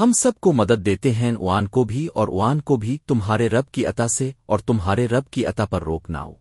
ہم سب کو مدد دیتے ہیں اوان کو بھی اور اوان کو بھی تمہارے رب کی عطا سے اور تمہارے رب کی عطا پر روک نہ ہو۔